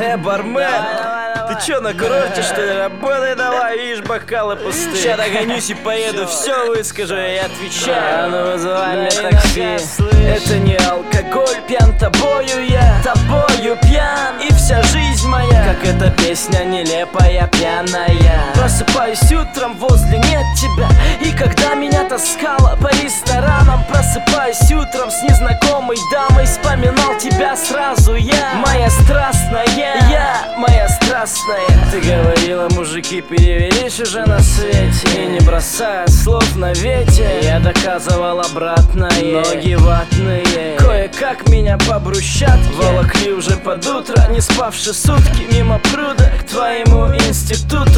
Э, бармен, ты чё, на курорте, что ли? Работай давай, видишь, бокалы пустые. Ща догонюсь и поеду, все выскажу и отвечаю. А ну вызывай мне такси. Это не алкоголь, пьян тобою я. Тобою пьян и вся жизнь моя. Как эта песня нелепая, пьяная. Просыпаюсь утром, возле нет тебя. И когда меня таскала по ресторанам Просыпаюсь утром с незнакомой дамой тебя сразу я. Моя страстная. Я. Моя страстная. Ты говорила, мужики перевелись уже на свете. И не бросая слов на ветер. Я доказывал обратное. Ноги ватные. Кое-как меня по брусчатке Волокли уже под утро, не спавши сутки Мимо пруда. К твоему институту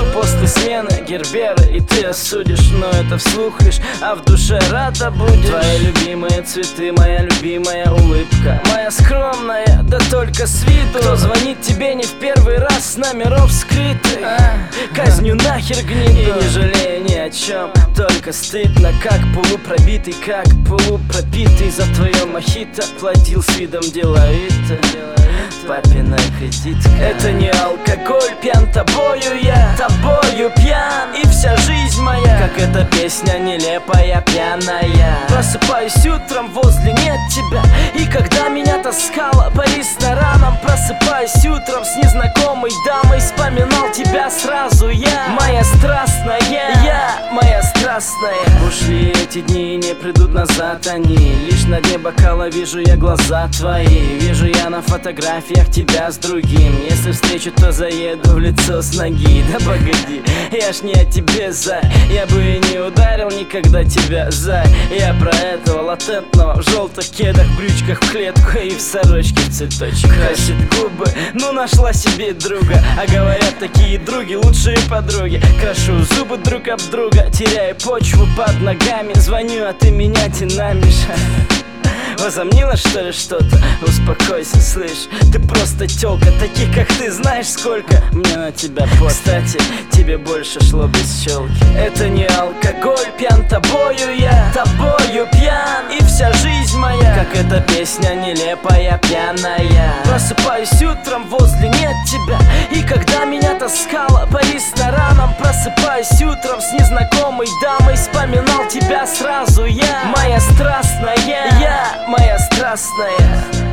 смены герберы И ты осудишь, но это вслух лишь А в душе рада будешь. Твои любимые цветы, моя любимая улыбка. Моя скромная, да только с виду. Кто звонит тебе не в первый раз с номеров скрытых. Казню нахер гниду. И не жалею ни о чем, только стыдно Как полупробитый, как полупропитый За твое мохито. Платил с видом деловито. Папина кредитка. Это не алкоголь, пьян тобою я Тобою пьян и вся жизнь моя. Как эта песня нелепая, пьяная. Просыпаюсь утром, возле нет тебя. И когда меня таскала по ресторанам Просыпаюсь утром с незнакомой дамой. Вспоминал тебя сразу я. Моя страстная. Я моя страстная. Ушли эти дни, не придут назад они. Лишь на дне бокала вижу я глаза твои. Вижу я на фотографиях тебя с другим. Если встречу, то заеду в лицо с ноги. Да погоди, я ж не о тебе, за. Я бы и не ударил никогда тебя, за. Я про этого латентного в желтых кедах, брючках в клетку И в сорочке в цветочек. Красит губы, ну нашла себе друга. А говорят, такие други лучшие подруги. Крашу зубы друг об друга, теряю почву под ногами. Звоню, а ты меня динамишь Возомнила что ли что-то? Успокойся, слышь. Ты просто тёлка, таких как ты знаешь сколько? Мне на тебя по Кстати, тебе больше шло без челки Это не алкоголь, пьян тобою я. Тобою пьян и вся жизнь моя. Как эта песня нелепая, пьяная. Просыпаюсь утром, возле нет тебя. И когда меня таскала по ресторанам Просыпаюсь утром с незнакомой дамой. Вспоминал тебя сразу я Страстная. Я моя страстная